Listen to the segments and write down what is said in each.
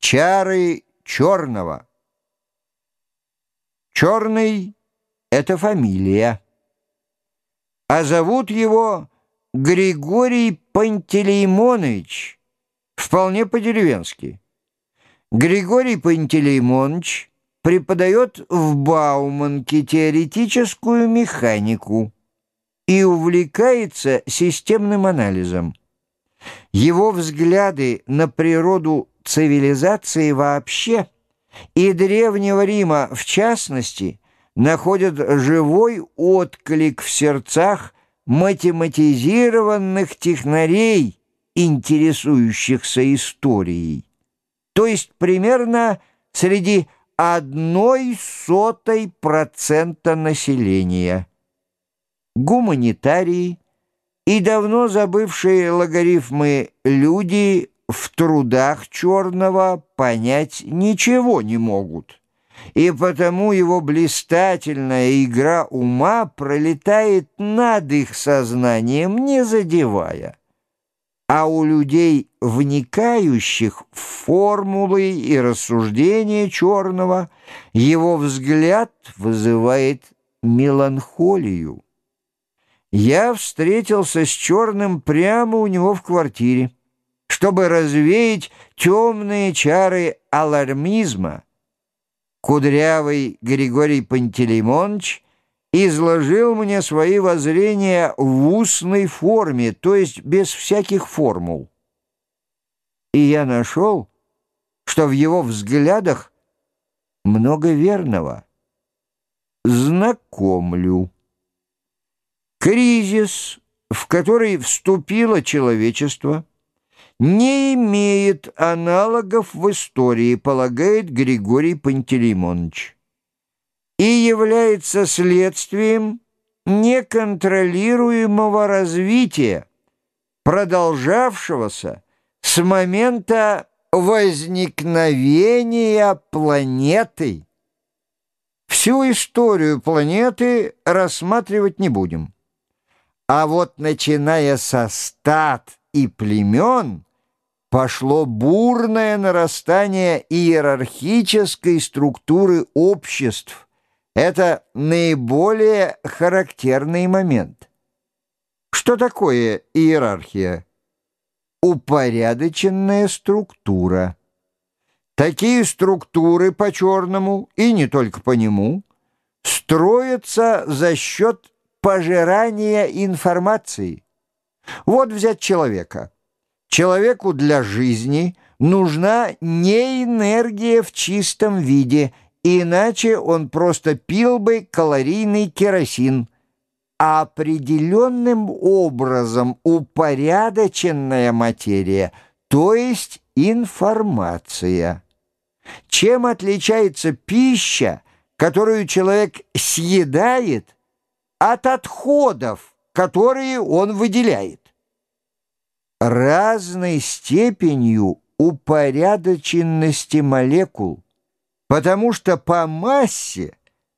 Чары черного. Черный — это фамилия. А зовут его Григорий Пантелеймонович, вполне по-деревенски. Григорий Пантелеймонович преподает в Бауманке теоретическую механику и увлекается системным анализом. Его взгляды на природу цивилизации вообще и Древнего Рима в частности находят живой отклик в сердцах математизированных технарей, интересующихся историей, то есть примерно среди одной сотой процента населения. Гуманитарии и давно забывшие логарифмы люди в трудах черного понять ничего не могут, и потому его блистательная игра ума пролетает над их сознанием, не задевая. А у людей, вникающих в формулы и рассуждения черного, его взгляд вызывает меланхолию. Я встретился с черным прямо у него в квартире чтобы развеять темные чары алармизма. Кудрявый Григорий Пантелеймонович изложил мне свои воззрения в устной форме, то есть без всяких формул. И я нашел, что в его взглядах много верного. Знакомлю. Кризис, в который вступило человечество — не имеет аналогов в истории, полагает Григорий Пантелеймонович, и является следствием неконтролируемого развития, продолжавшегося с момента возникновения планеты. Всю историю планеты рассматривать не будем. А вот начиная со стад и племен – пошло бурное нарастание иерархической структуры обществ. Это наиболее характерный момент. Что такое иерархия? Упорядоченная структура. Такие структуры по-черному, и не только по нему, строятся за счет пожирания информации. Вот взять человека – Человеку для жизни нужна не энергия в чистом виде, иначе он просто пил бы калорийный керосин, а определенным образом упорядоченная материя, то есть информация. Чем отличается пища, которую человек съедает, от отходов, которые он выделяет? Разной степенью упорядоченности молекул, потому что по массе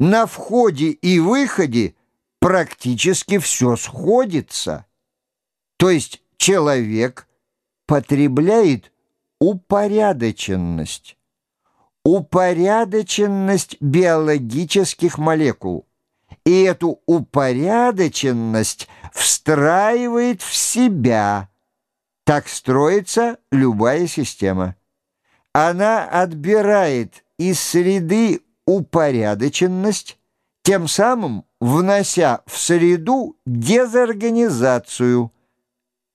на входе и выходе практически все сходится. То есть человек потребляет упорядоченность, упорядоченность биологических молекул. И эту упорядоченность встраивает в себя – так строится любая система. Она отбирает из среды упорядоченность, тем самым внося в среду дезорганизацию.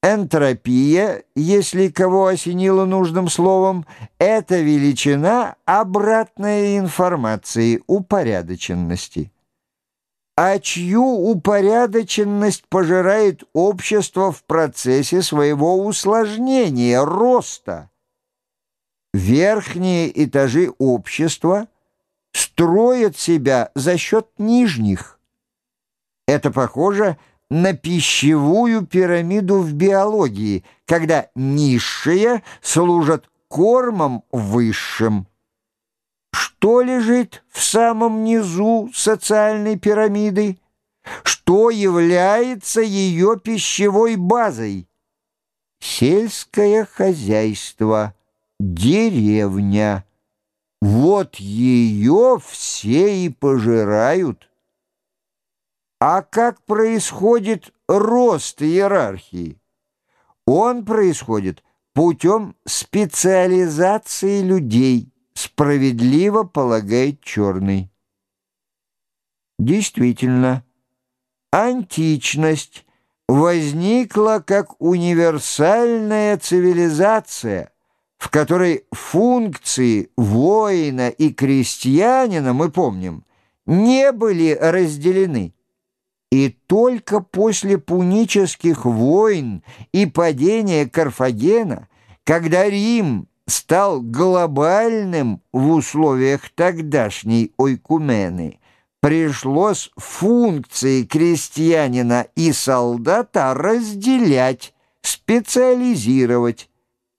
Энтропия, если кого осенило нужным словом, это величина обратной информации, упорядоченности а чью упорядоченность пожирает общество в процессе своего усложнения, роста. Верхние этажи общества строят себя за счет нижних. Это похоже на пищевую пирамиду в биологии, когда низшие служат кормом высшим. Что лежит в самом низу социальной пирамиды? Что является ее пищевой базой? Сельское хозяйство, деревня. Вот ее все и пожирают. А как происходит рост иерархии? Он происходит путем специализации людей, справедливо полагает Черный. Действительно, античность возникла как универсальная цивилизация, в которой функции воина и крестьянина, мы помним, не были разделены. И только после пунических войн и падения Карфагена, когда Рим стал глобальным в условиях тогдашней ойкумены, пришлось функции крестьянина и солдата разделять, специализировать.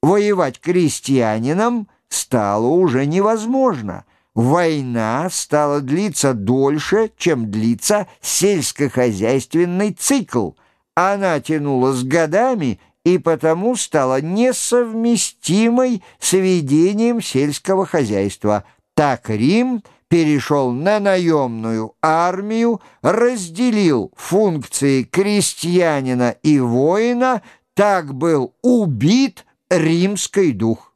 Воевать крестьянином стало уже невозможно. Война стала длиться дольше, чем длится сельскохозяйственный цикл. Она тянулась годами и потому стала несовместимой с ведением сельского хозяйства. Так Рим – перешел на наемную армию, разделил функции крестьянина и воина, так был убит римский дух.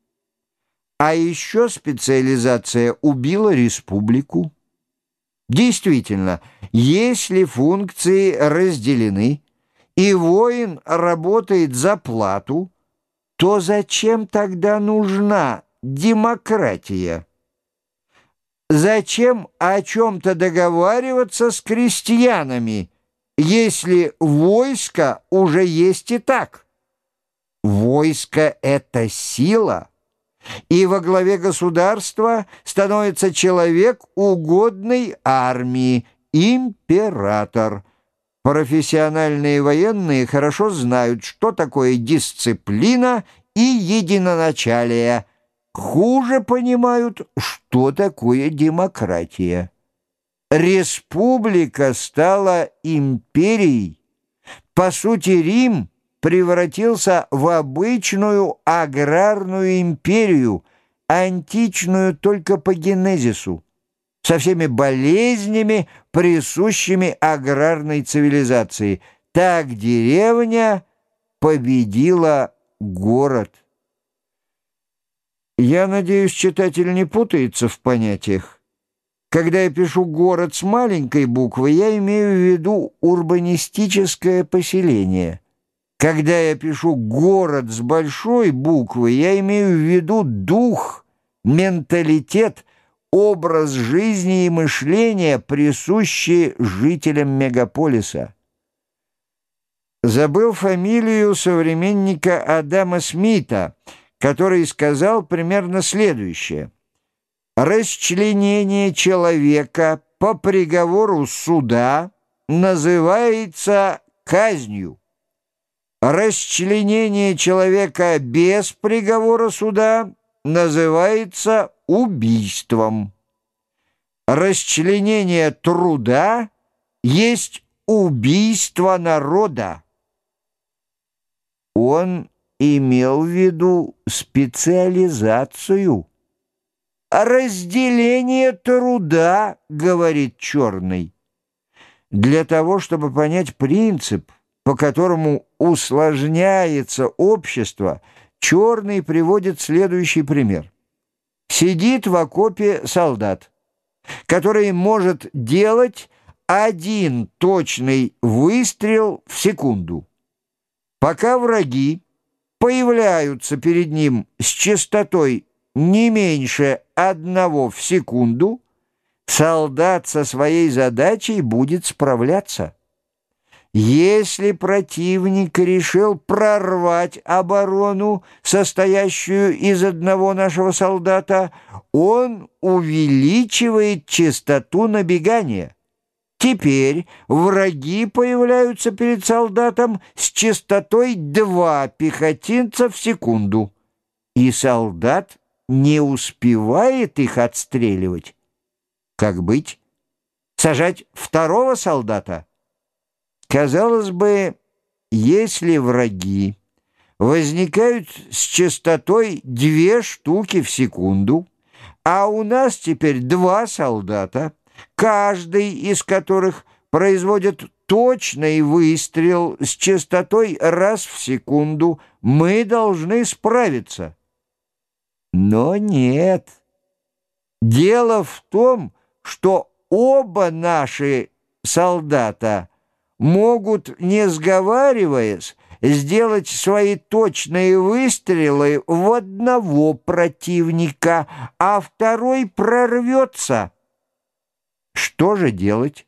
А еще специализация убила республику. Действительно, если функции разделены, и воин работает за плату, то зачем тогда нужна демократия? Зачем о чем-то договариваться с крестьянами, если войско уже есть и так? Войско — это сила, и во главе государства становится человек угодной армии, император. Профессиональные военные хорошо знают, что такое дисциплина и единоначалие – хуже понимают, что такое демократия. Республика стала империей. По сути, Рим превратился в обычную аграрную империю, античную только по генезису, со всеми болезнями, присущими аграрной цивилизации. Так деревня победила город. Я надеюсь, читатель не путается в понятиях. Когда я пишу «город» с маленькой буквы, я имею в виду урбанистическое поселение. Когда я пишу «город» с большой буквы, я имею в виду дух, менталитет, образ жизни и мышления, присущие жителям мегаполиса. Забыл фамилию современника Адама Смита — который сказал примерно следующее. «Расчленение человека по приговору суда называется казнью. Расчленение человека без приговора суда называется убийством. Расчленение труда есть убийство народа. Он имел в виду специализацию. «Разделение труда», — говорит Черный. Для того, чтобы понять принцип, по которому усложняется общество, Черный приводит следующий пример. Сидит в окопе солдат, который может делать один точный выстрел в секунду. Пока враги появляются перед ним с частотой не меньше одного в секунду, солдат со своей задачей будет справляться. Если противник решил прорвать оборону, состоящую из одного нашего солдата, он увеличивает частоту набегания. Теперь враги появляются перед солдатом с частотой два пехотинца в секунду, и солдат не успевает их отстреливать. Как быть? Сажать второго солдата? Казалось бы, если враги возникают с частотой две штуки в секунду, а у нас теперь два солдата, каждый из которых производит точный выстрел с частотой раз в секунду, мы должны справиться. Но нет. Дело в том, что оба наши солдата могут, не сговариваясь, сделать свои точные выстрелы в одного противника, а второй прорвется. Что же делать?